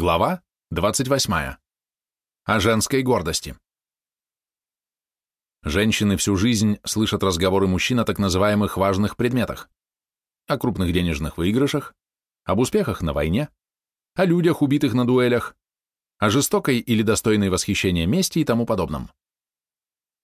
Глава 28. О женской гордости. Женщины всю жизнь слышат разговоры мужчин о так называемых важных предметах, о крупных денежных выигрышах, об успехах на войне, о людях, убитых на дуэлях, о жестокой или достойной восхищения мести и тому подобном.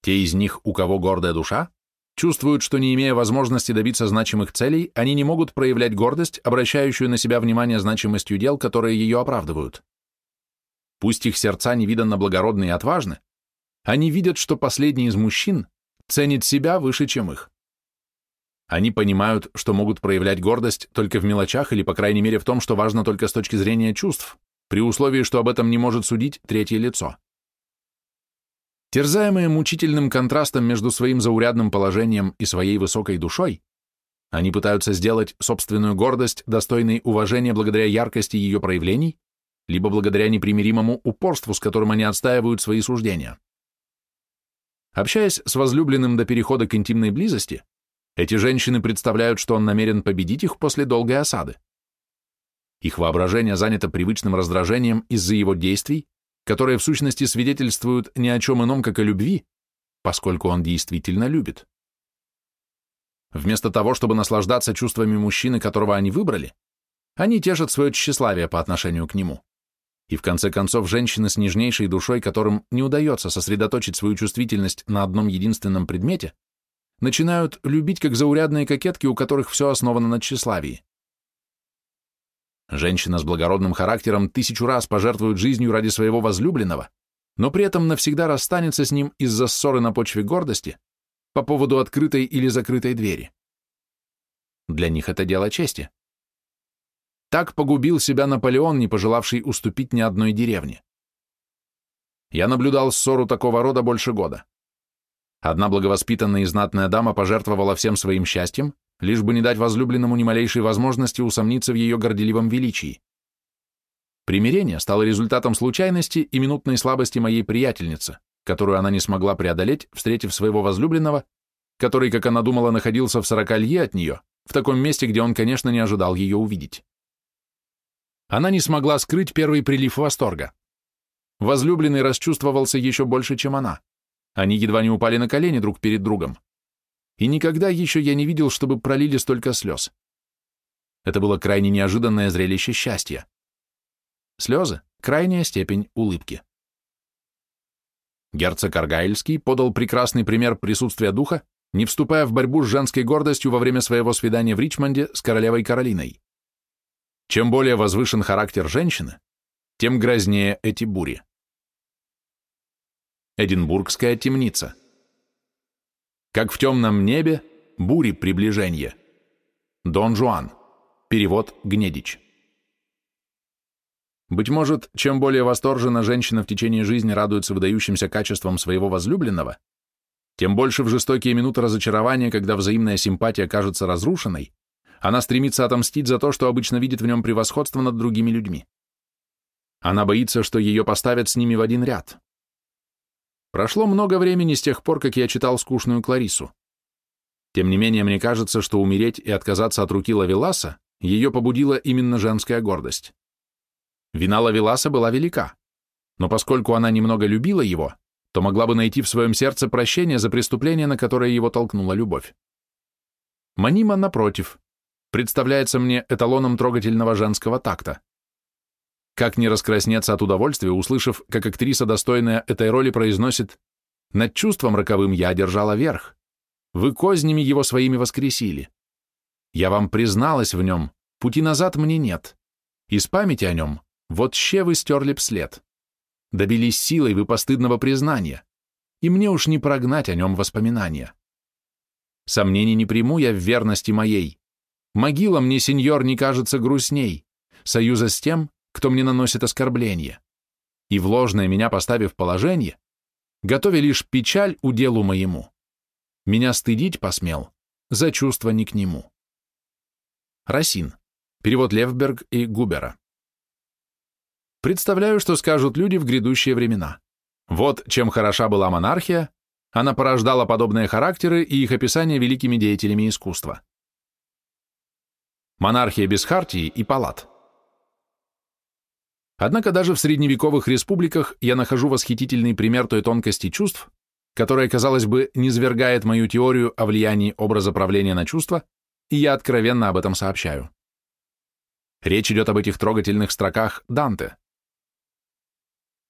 Те из них, у кого гордая душа, чувствуют, что не имея возможности добиться значимых целей, они не могут проявлять гордость, обращающую на себя внимание значимостью дел, которые ее оправдывают. Пусть их сердца невиданно благородны и отважны, они видят, что последний из мужчин ценит себя выше, чем их. Они понимают, что могут проявлять гордость только в мелочах или, по крайней мере, в том, что важно только с точки зрения чувств, при условии, что об этом не может судить третье лицо. Терзаемые мучительным контрастом между своим заурядным положением и своей высокой душой, они пытаются сделать собственную гордость достойной уважения благодаря яркости ее проявлений, либо благодаря непримиримому упорству, с которым они отстаивают свои суждения. Общаясь с возлюбленным до перехода к интимной близости, эти женщины представляют, что он намерен победить их после долгой осады. Их воображение занято привычным раздражением из-за его действий, которые в сущности свидетельствуют ни о чем ином, как о любви, поскольку он действительно любит. Вместо того, чтобы наслаждаться чувствами мужчины, которого они выбрали, они тешат свое тщеславие по отношению к нему. И в конце концов, женщины с нежнейшей душой, которым не удается сосредоточить свою чувствительность на одном единственном предмете, начинают любить как заурядные кокетки, у которых все основано на тщеславии. Женщина с благородным характером тысячу раз пожертвует жизнью ради своего возлюбленного, но при этом навсегда расстанется с ним из-за ссоры на почве гордости по поводу открытой или закрытой двери. Для них это дело чести. Так погубил себя Наполеон, не пожелавший уступить ни одной деревне. Я наблюдал ссору такого рода больше года. Одна благовоспитанная и знатная дама пожертвовала всем своим счастьем, лишь бы не дать возлюбленному ни малейшей возможности усомниться в ее горделивом величии. Примирение стало результатом случайности и минутной слабости моей приятельницы, которую она не смогла преодолеть, встретив своего возлюбленного, который, как она думала, находился в сорока лье от нее, в таком месте, где он, конечно, не ожидал ее увидеть. Она не смогла скрыть первый прилив восторга. Возлюбленный расчувствовался еще больше, чем она. Они едва не упали на колени друг перед другом. И никогда еще я не видел, чтобы пролили столько слез. Это было крайне неожиданное зрелище счастья. Слезы — крайняя степень улыбки. Герцог Аргайльский подал прекрасный пример присутствия духа, не вступая в борьбу с женской гордостью во время своего свидания в Ричмонде с королевой Каролиной. Чем более возвышен характер женщины, тем грознее эти бури. Эдинбургская темница. Как в темном небе, бури приближения. Дон Жуан. Перевод Гнедич. Быть может, чем более восторженно женщина в течение жизни радуется выдающимся качествам своего возлюбленного, тем больше в жестокие минуты разочарования, когда взаимная симпатия кажется разрушенной, она стремится отомстить за то, что обычно видит в нем превосходство над другими людьми. Она боится, что ее поставят с ними в один ряд. Прошло много времени с тех пор, как я читал скучную Кларису. Тем не менее, мне кажется, что умереть и отказаться от руки Лавеласа ее побудила именно женская гордость. Вина Лавеласа была велика, но поскольку она немного любила его, то могла бы найти в своем сердце прощение за преступление, на которое его толкнула любовь. Манима, напротив, представляется мне эталоном трогательного женского такта. Как не раскраснеться от удовольствия, услышав, как актриса, достойная этой роли, произносит «Над чувством роковым я одержала верх. Вы кознями его своими воскресили. Я вам призналась в нем, пути назад мне нет. Из памяти о нем вот ще вы стерли б след. Добились силой вы постыдного признания, и мне уж не прогнать о нем воспоминания. Сомнений не приму я в верности моей, Могила мне, сеньор, не кажется грустней, союза с тем, кто мне наносит оскорбление. И в ложное меня поставив положение, готовя лишь печаль уделу моему. Меня стыдить посмел, за чувство не к нему. Росин. Перевод Левберг и Губера. Представляю, что скажут люди в грядущие времена. Вот чем хороша была монархия, она порождала подобные характеры и их описание великими деятелями искусства. Монархия без хартии и палат. Однако даже в средневековых республиках я нахожу восхитительный пример той тонкости чувств, которая, казалось бы, низвергает мою теорию о влиянии образа правления на чувства, и я откровенно об этом сообщаю. Речь идет об этих трогательных строках Данте.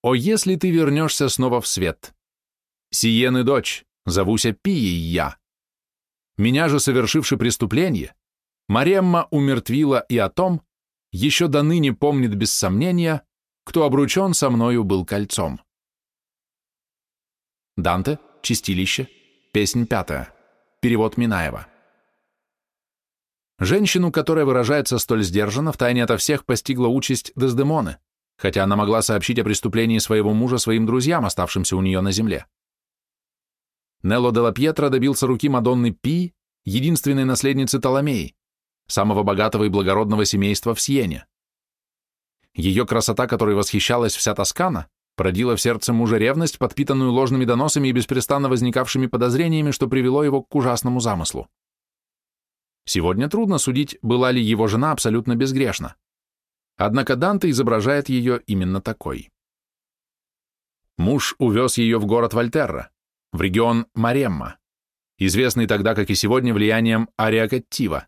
«О, если ты вернешься снова в свет! Сиены дочь, зовуся Пией я. Меня же, совершивши преступление, Маремма умертвила и о том, еще до ныне помнит без сомнения, кто обручен со мною был кольцом. Данте, Чистилище, песнь пятая, перевод Минаева. Женщину, которая выражается столь сдержанно, втайне ото всех постигла участь Дездемоны, хотя она могла сообщить о преступлении своего мужа своим друзьям, оставшимся у нее на земле. Нелло де ла Пьетро добился руки Мадонны Пи, единственной наследницы Толомеи, самого богатого и благородного семейства в Сиене. Ее красота, которой восхищалась вся Тоскана, породила в сердце мужа ревность, подпитанную ложными доносами и беспрестанно возникавшими подозрениями, что привело его к ужасному замыслу. Сегодня трудно судить, была ли его жена абсолютно безгрешна. Однако Данте изображает ее именно такой. Муж увез ее в город Вольтерра, в регион Маремма, известный тогда, как и сегодня, влиянием Ариакаттива.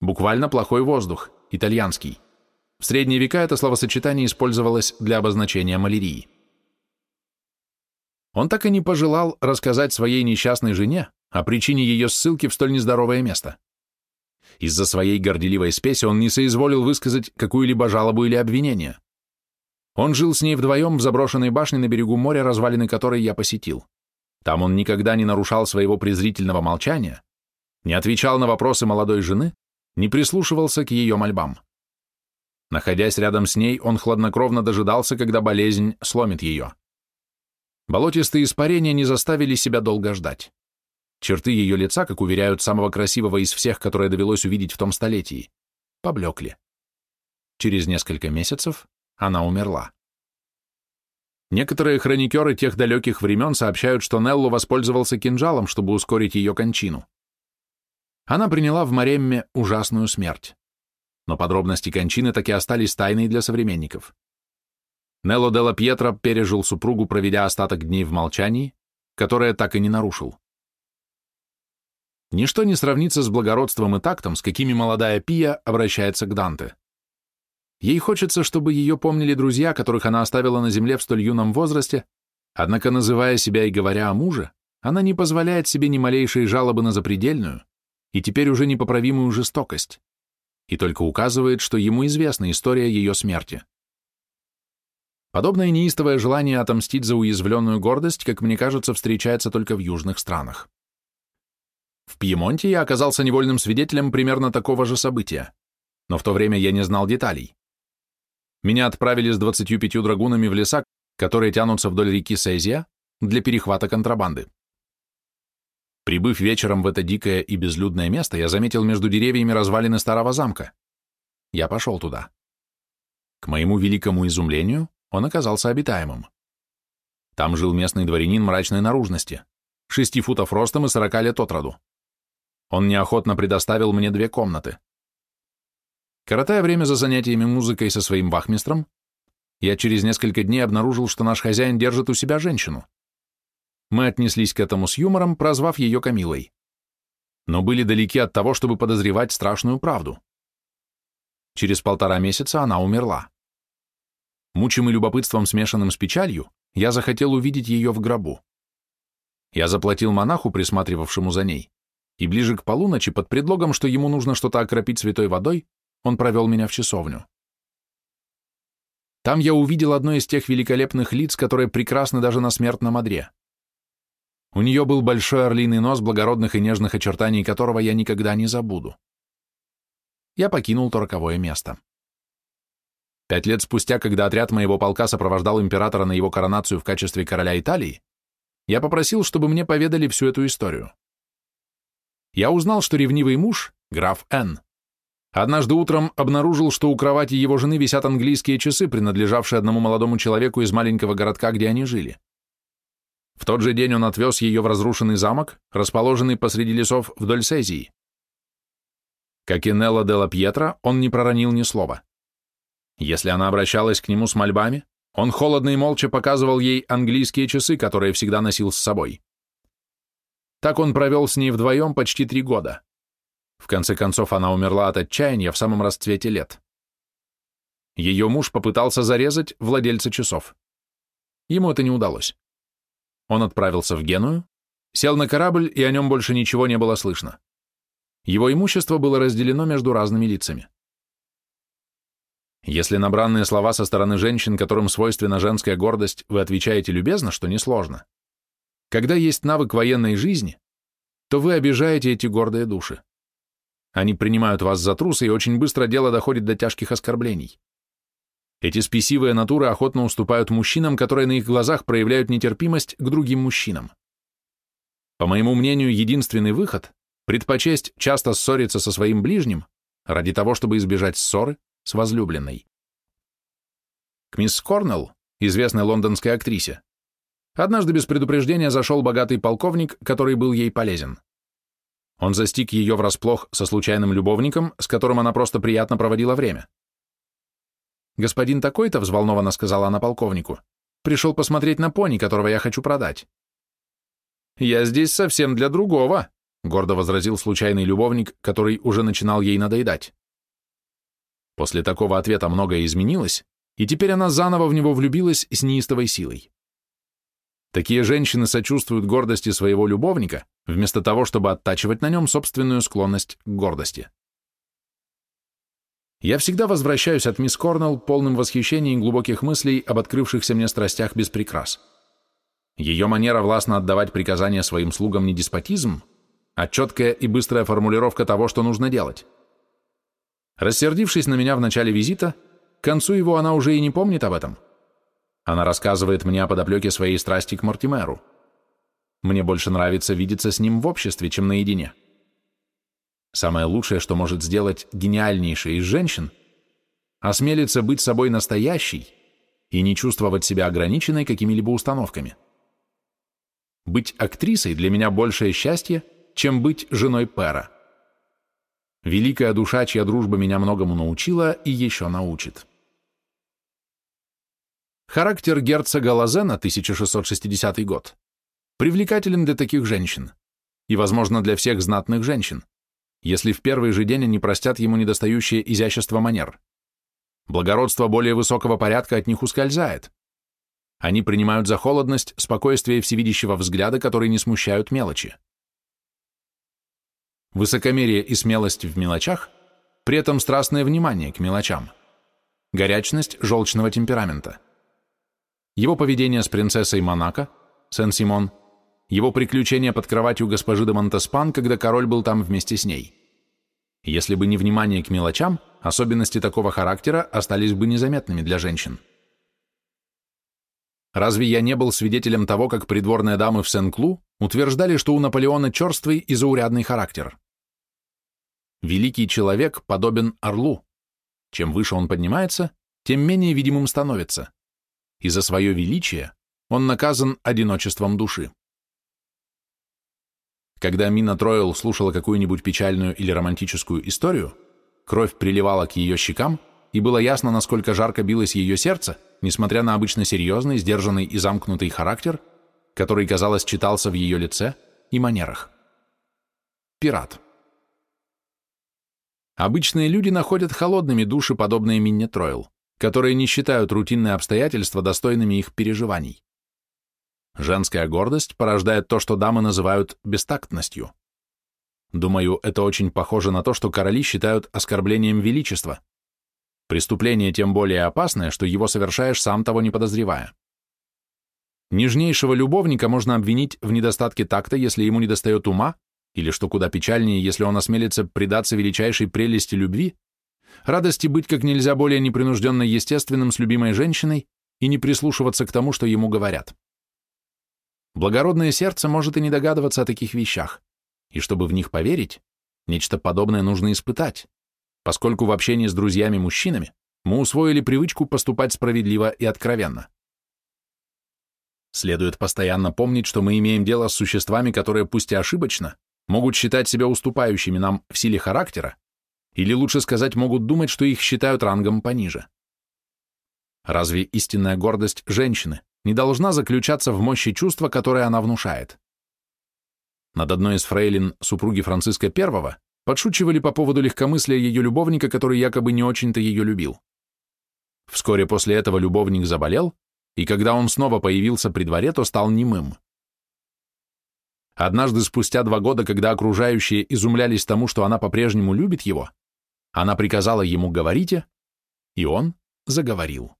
Буквально плохой воздух, итальянский. В средние века это словосочетание использовалось для обозначения малярии. Он так и не пожелал рассказать своей несчастной жене о причине ее ссылки в столь нездоровое место. Из-за своей горделивой спеси он не соизволил высказать какую-либо жалобу или обвинение. Он жил с ней вдвоем в заброшенной башне на берегу моря, развалины которой я посетил. Там он никогда не нарушал своего презрительного молчания, не отвечал на вопросы молодой жены, не прислушивался к ее мольбам. Находясь рядом с ней, он хладнокровно дожидался, когда болезнь сломит ее. Болотистые испарения не заставили себя долго ждать. Черты ее лица, как уверяют самого красивого из всех, которое довелось увидеть в том столетии, поблекли. Через несколько месяцев она умерла. Некоторые хроникеры тех далеких времен сообщают, что Неллу воспользовался кинжалом, чтобы ускорить ее кончину. Она приняла в Маремме ужасную смерть. Но подробности кончины так и остались тайной для современников. Нелло де ла Пьетро пережил супругу, проведя остаток дней в молчании, которое так и не нарушил. Ничто не сравнится с благородством и тактом, с какими молодая Пия обращается к Данте. Ей хочется, чтобы ее помнили друзья, которых она оставила на земле в столь юном возрасте, однако, называя себя и говоря о муже, она не позволяет себе ни малейшей жалобы на запредельную, и теперь уже непоправимую жестокость, и только указывает, что ему известна история ее смерти. Подобное неистовое желание отомстить за уязвленную гордость, как мне кажется, встречается только в южных странах. В Пьемонте я оказался невольным свидетелем примерно такого же события, но в то время я не знал деталей. Меня отправили с 25 драгунами в леса, которые тянутся вдоль реки Сейзия, для перехвата контрабанды. Прибыв вечером в это дикое и безлюдное место, я заметил между деревьями развалины старого замка. Я пошел туда. К моему великому изумлению, он оказался обитаемым. Там жил местный дворянин мрачной наружности, шести футов ростом и сорока лет от роду. Он неохотно предоставил мне две комнаты. Коротая время за занятиями музыкой со своим вахмистром, я через несколько дней обнаружил, что наш хозяин держит у себя женщину. Мы отнеслись к этому с юмором, прозвав ее Камилой. Но были далеки от того, чтобы подозревать страшную правду. Через полтора месяца она умерла. Мучимый любопытством, смешанным с печалью, я захотел увидеть ее в гробу. Я заплатил монаху, присматривавшему за ней, и ближе к полуночи, под предлогом, что ему нужно что-то окропить святой водой, он провел меня в часовню. Там я увидел одно из тех великолепных лиц, которые прекрасны даже на смертном одре. У нее был большой орлиный нос, благородных и нежных очертаний которого я никогда не забуду. Я покинул то роковое место. Пять лет спустя, когда отряд моего полка сопровождал императора на его коронацию в качестве короля Италии, я попросил, чтобы мне поведали всю эту историю. Я узнал, что ревнивый муж, граф Н., однажды утром обнаружил, что у кровати его жены висят английские часы, принадлежавшие одному молодому человеку из маленького городка, где они жили. В тот же день он отвез ее в разрушенный замок, расположенный посреди лесов вдоль Сезии. Как и Нелла де ла Пьетро, он не проронил ни слова. Если она обращалась к нему с мольбами, он холодно и молча показывал ей английские часы, которые всегда носил с собой. Так он провел с ней вдвоем почти три года. В конце концов, она умерла от отчаяния в самом расцвете лет. Ее муж попытался зарезать владельца часов. Ему это не удалось. Он отправился в Геную, сел на корабль, и о нем больше ничего не было слышно. Его имущество было разделено между разными лицами. Если на бранные слова со стороны женщин, которым свойственна женская гордость, вы отвечаете любезно, что несложно, когда есть навык военной жизни, то вы обижаете эти гордые души. Они принимают вас за труса, и очень быстро дело доходит до тяжких оскорблений. Эти спесивые натуры охотно уступают мужчинам, которые на их глазах проявляют нетерпимость к другим мужчинам. По моему мнению, единственный выход – предпочесть часто ссориться со своим ближним ради того, чтобы избежать ссоры с возлюбленной. К мисс Корнелл, известной лондонской актрисе, однажды без предупреждения зашел богатый полковник, который был ей полезен. Он застиг ее врасплох со случайным любовником, с которым она просто приятно проводила время. «Господин такой-то», — взволнованно сказала она полковнику, — «пришел посмотреть на пони, которого я хочу продать». «Я здесь совсем для другого», — гордо возразил случайный любовник, который уже начинал ей надоедать. После такого ответа многое изменилось, и теперь она заново в него влюбилась с неистовой силой. Такие женщины сочувствуют гордости своего любовника, вместо того, чтобы оттачивать на нем собственную склонность к гордости. Я всегда возвращаюсь от мисс Корнелл полным восхищения и глубоких мыслей об открывшихся мне страстях без прикрас. Ее манера властно отдавать приказания своим слугам не деспотизм, а четкая и быстрая формулировка того, что нужно делать. Рассердившись на меня в начале визита, к концу его она уже и не помнит об этом. Она рассказывает мне о подоплеке своей страсти к Мортимеру. Мне больше нравится видеться с ним в обществе, чем наедине. Самое лучшее, что может сделать гениальнейшая из женщин, осмелиться быть собой настоящей и не чувствовать себя ограниченной какими-либо установками. Быть актрисой для меня большее счастье, чем быть женой Пэра. Великая душа, чья дружба меня многому научила и еще научит. Характер герцога Лазена, 1660 год, привлекателен для таких женщин и, возможно, для всех знатных женщин, если в первый же день они простят ему недостающее изящество манер. Благородство более высокого порядка от них ускользает. Они принимают за холодность спокойствие всевидящего взгляда, который не смущают мелочи. Высокомерие и смелость в мелочах, при этом страстное внимание к мелочам. Горячность желчного темперамента. Его поведение с принцессой Монако, Сен-Симон, его приключения под кроватью госпожи де Монтеспан, когда король был там вместе с ней. Если бы не внимание к мелочам, особенности такого характера остались бы незаметными для женщин. Разве я не был свидетелем того, как придворные дамы в Сен-Клу утверждали, что у Наполеона черствый и заурядный характер? Великий человек подобен орлу. Чем выше он поднимается, тем менее видимым становится. И за свое величие он наказан одиночеством души. Когда Мина Тройл слушала какую-нибудь печальную или романтическую историю, кровь приливала к ее щекам, и было ясно, насколько жарко билось ее сердце, несмотря на обычно серьезный, сдержанный и замкнутый характер, который, казалось, читался в ее лице и манерах. Пират. Обычные люди находят холодными души, подобные Минне Тройл, которые не считают рутинные обстоятельства достойными их переживаний. Женская гордость порождает то, что дамы называют бестактностью. Думаю, это очень похоже на то, что короли считают оскорблением величества. Преступление тем более опасное, что его совершаешь сам того не подозревая. Нежнейшего любовника можно обвинить в недостатке такта, если ему недостает ума, или, что куда печальнее, если он осмелится предаться величайшей прелести любви, радости быть как нельзя более непринужденно естественным с любимой женщиной и не прислушиваться к тому, что ему говорят. Благородное сердце может и не догадываться о таких вещах, и чтобы в них поверить, нечто подобное нужно испытать, поскольку в общении с друзьями-мужчинами мы усвоили привычку поступать справедливо и откровенно. Следует постоянно помнить, что мы имеем дело с существами, которые, пусть и ошибочно, могут считать себя уступающими нам в силе характера, или лучше сказать, могут думать, что их считают рангом пониже. Разве истинная гордость женщины не должна заключаться в мощи чувства, которое она внушает? Над одной из фрейлин супруги Франциска I подшучивали по поводу легкомыслия ее любовника, который якобы не очень-то ее любил. Вскоре после этого любовник заболел, и когда он снова появился при дворе, то стал немым. Однажды, спустя два года, когда окружающие изумлялись тому, что она по-прежнему любит его, она приказала ему «говорите», и он заговорил.